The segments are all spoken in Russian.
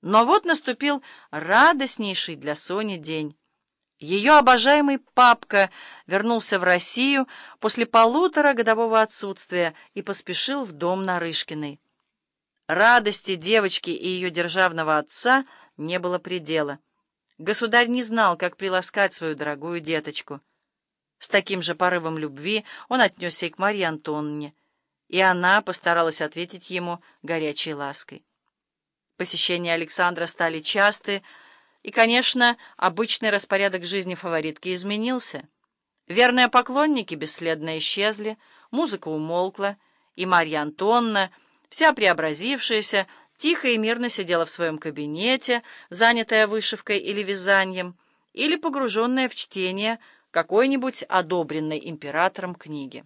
Но вот наступил радостнейший для Сони день. Ее обожаемый папка вернулся в Россию после полутора годового отсутствия и поспешил в дом Нарышкиной. Радости девочки и ее державного отца не было предела. Государь не знал, как приласкать свою дорогую деточку. С таким же порывом любви он отнесся и к Марье Антонне, и она постаралась ответить ему горячей лаской. Посещения Александра стали часты, и, конечно, обычный распорядок жизни фаворитки изменился. Верные поклонники бесследно исчезли, музыка умолкла, и Марья Антонна, вся преобразившаяся, тихо и мирно сидела в своем кабинете, занятая вышивкой или вязанием, или погруженная в чтение какой-нибудь одобренной императором книги.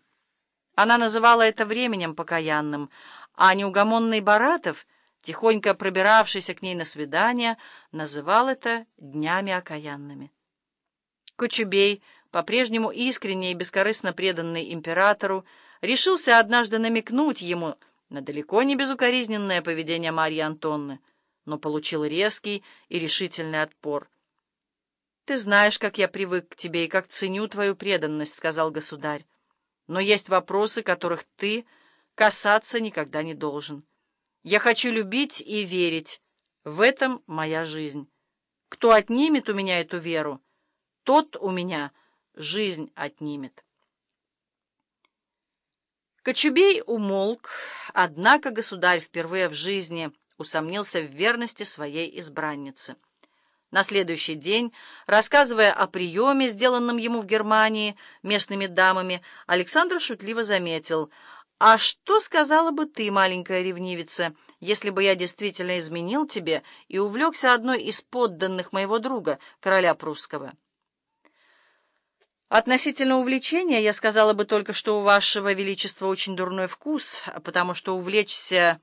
Она называла это временем покаянным, а неугомонный Баратов — тихонько пробиравшийся к ней на свидание, называл это днями окаянными. Кочубей, по-прежнему искренне и бескорыстно преданный императору, решился однажды намекнуть ему на далеко не безукоризненное поведение Марьи Антонны, но получил резкий и решительный отпор. «Ты знаешь, как я привык к тебе и как ценю твою преданность», — сказал государь. «Но есть вопросы, которых ты касаться никогда не должен». Я хочу любить и верить. В этом моя жизнь. Кто отнимет у меня эту веру, тот у меня жизнь отнимет. Кочубей умолк, однако государь впервые в жизни усомнился в верности своей избранницы. На следующий день, рассказывая о приеме, сделанном ему в Германии местными дамами, Александр шутливо заметил — «А что сказала бы ты, маленькая ревнивица, если бы я действительно изменил тебе и увлекся одной из подданных моего друга, короля прусского?» «Относительно увлечения я сказала бы только, что у вашего величества очень дурной вкус, потому что увлечься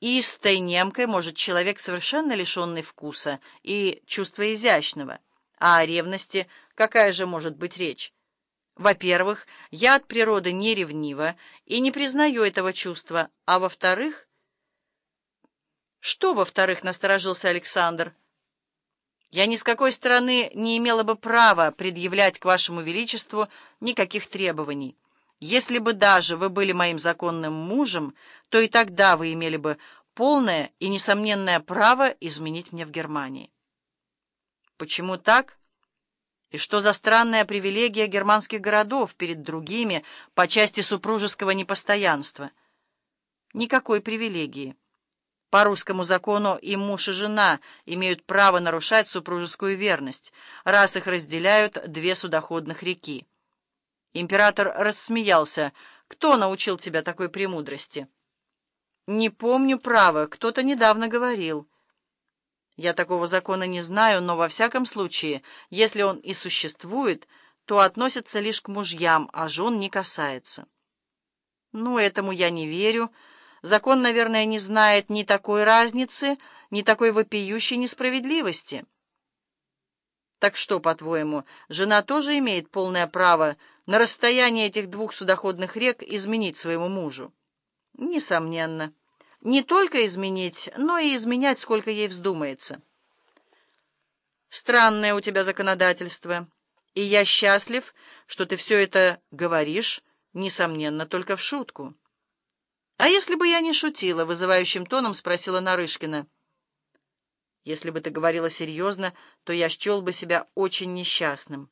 истой немкой может человек, совершенно лишенный вкуса и чувства изящного. А о ревности какая же может быть речь?» Во-первых, я от природы не ревнива и не признаю этого чувства, а во-вторых... Что, во-вторых, насторожился Александр? Я ни с какой стороны не имела бы права предъявлять к вашему величеству никаких требований. Если бы даже вы были моим законным мужем, то и тогда вы имели бы полное и несомненное право изменить мне в Германии. Почему так? И что за странная привилегия германских городов перед другими по части супружеского непостоянства? Никакой привилегии. По русскому закону и муж, и жена имеют право нарушать супружескую верность, раз их разделяют две судоходных реки. Император рассмеялся. «Кто научил тебя такой премудрости?» «Не помню, право, кто-то недавно говорил». Я такого закона не знаю, но во всяком случае, если он и существует, то относится лишь к мужьям, а жен не касается. Ну, этому я не верю. Закон, наверное, не знает ни такой разницы, ни такой вопиющей несправедливости. Так что, по-твоему, жена тоже имеет полное право на расстоянии этих двух судоходных рек изменить своему мужу? Несомненно. Не только изменить, но и изменять, сколько ей вздумается. Странное у тебя законодательство, и я счастлив, что ты все это говоришь, несомненно, только в шутку. А если бы я не шутила, вызывающим тоном спросила Нарышкина. Если бы ты говорила серьезно, то я счел бы себя очень несчастным.